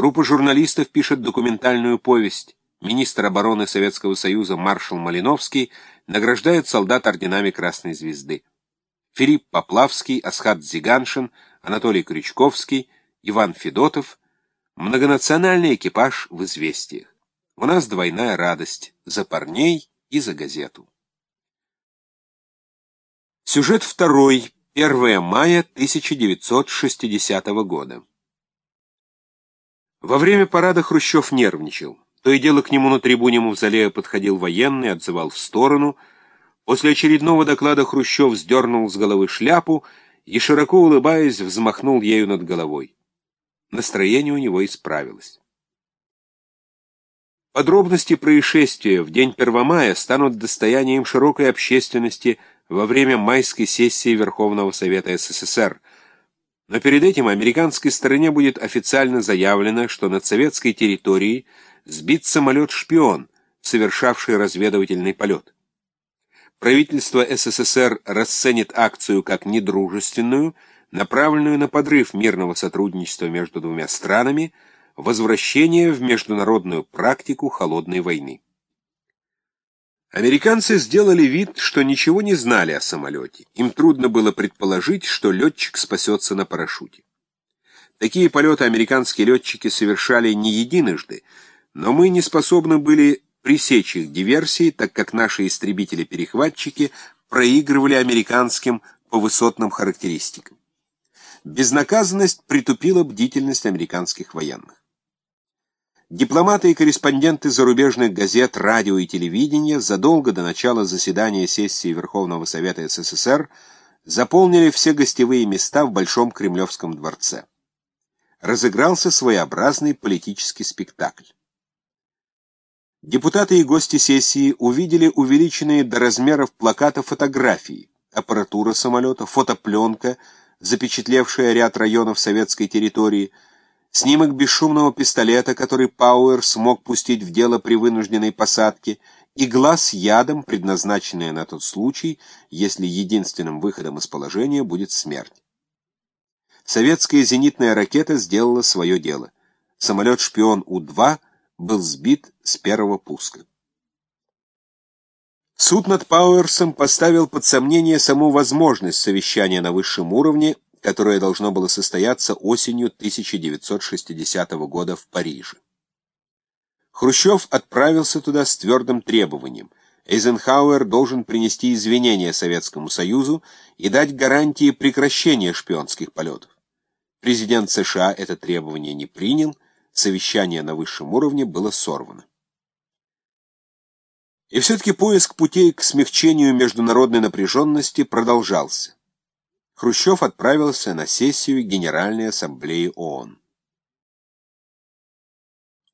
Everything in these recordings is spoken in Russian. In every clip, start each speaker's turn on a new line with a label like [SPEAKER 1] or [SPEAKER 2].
[SPEAKER 1] Группа журналистов пишет документальную повесть. Министр обороны Советского Союза маршал Малиновский награждает солдат орденами Красной Звезды. Филипп Поплавский, Асхат Зиганшин, Анатолий Крючковский, Иван Федотов. Многонациональный экипаж в известиях. У нас двойная радость за парней и за газету. Сюжет второй. 1 мая 1960 года. Во время парада Хрущев нервничал. То и дело к нему на трибуне Мавзолея подходил военный, отзывал в сторону. После очередного доклада Хрущев сдернул с головы шляпу и, широко улыбаясь, взмахнул ею над головой. Настроение у него исправилось. Подробности происшествия в день 1 мая станут достоянием широкой общественности во время майской сессии Верховного Совета СССР, но перед этим американской стороне будет официально заявлено, что над советской территорией сбит самолет-шпион, совершавший разведывательный полет. Правительство СССР расценит акцию как недружественную, направленную на подрыв мирного сотрудничества между двумя странами, возвращение в международную практику холодной войны. Американцы сделали вид, что ничего не знали о самолете. Им трудно было предположить, что летчик спасется на парашюте. Такие полеты американские летчики совершали не единожды, но мы не способны были пресечь их диверсии, так как наши истребители-перехватчики проигрывали американским по высотным характеристикам. Безнаказанность притупила бдительность американских военных. Дипломаты и корреспонденты зарубежных газет, радио и телевидения задолго до начала заседания сессии Верховного Совета СССР заполнили все гостевые места в Большом Кремлевском дворце. Разыгрался своеобразный политический спектакль. Депутаты и гости сессии увидели увеличенные до размеров плаката фотографии, аппаратура самолета, фотопленка, запечатлевшая ряд районов советской территории – Снимок бесшумного пистолета, который Пауэр смог пустить в дело при вынужденной посадке, игла с ядом, предназначенная на тот случай, если единственным выходом из положения будет смерть. Советская зенитная ракета сделала свое дело. Самолет-шпион У-2 был сбит с первого пуска. Суд над Пауэрсом поставил под сомнение саму возможность совещания на высшем уровне которое должно было состояться осенью 1960 года в Париже. Хрущев отправился туда с твердым требованием. Эйзенхауэр должен принести извинения Советскому Союзу и дать гарантии прекращения шпионских полетов. Президент США это требование не принял, совещание на высшем уровне было сорвано. И все-таки поиск путей к смягчению международной напряженности продолжался. Хрущев отправился на сессию Генеральной Ассамблеи ООН.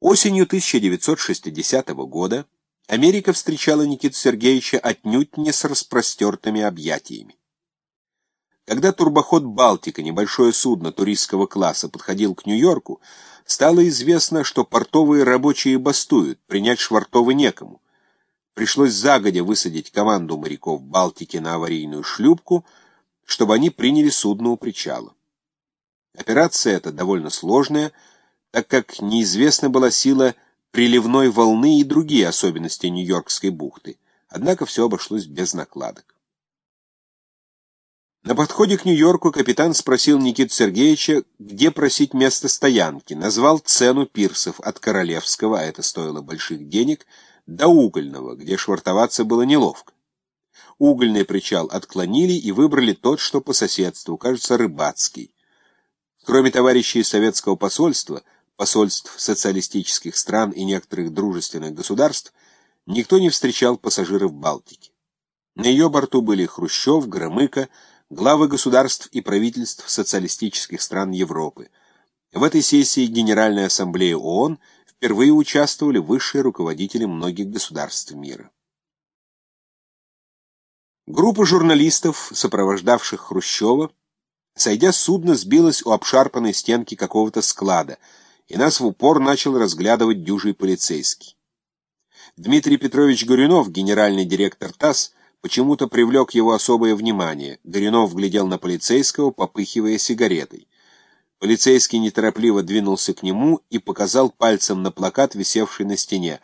[SPEAKER 1] Осенью 1960 года Америка встречала Никиту Сергеевича отнюдь не с распростертыми объятиями. Когда турбоход «Балтика», небольшое судно туристского класса, подходил к Нью-Йорку, стало известно, что портовые рабочие бастуют, принять швартовы некому. Пришлось загодя высадить команду моряков «Балтики» на аварийную шлюпку — чтобы они приняли судно у причала. Операция эта довольно сложная, так как неизвестна была сила приливной волны и другие особенности Нью-Йоркской бухты, однако все обошлось без накладок. На подходе к Нью-Йорку капитан спросил Никиту Сергеевича, где просить место стоянки, назвал цену пирсов от Королевского, а это стоило больших денег, до Угольного, где швартоваться было неловко. Угольный причал отклонили и выбрали тот, что по соседству, кажется, рыбацкий. Кроме товарищей советского посольства, посольств социалистических стран и некоторых дружественных государств, никто не встречал пассажиров Балтики. На ее борту были Хрущев, Громыко, главы государств и правительств социалистических стран Европы. В этой сессии Генеральной Ассамблеи ООН впервые участвовали высшие руководители многих государств мира. Группа журналистов, сопровождавших Хрущева, сойдя с судна, сбилась у обшарпанной стенки какого-то склада, и нас в упор начал разглядывать дюжий полицейский. Дмитрий Петрович Горюнов, генеральный директор ТАСС, почему-то привлек его особое внимание. Горюнов глядел на полицейского, попыхивая сигаретой. Полицейский неторопливо двинулся к нему и показал пальцем на плакат, висевший на стене.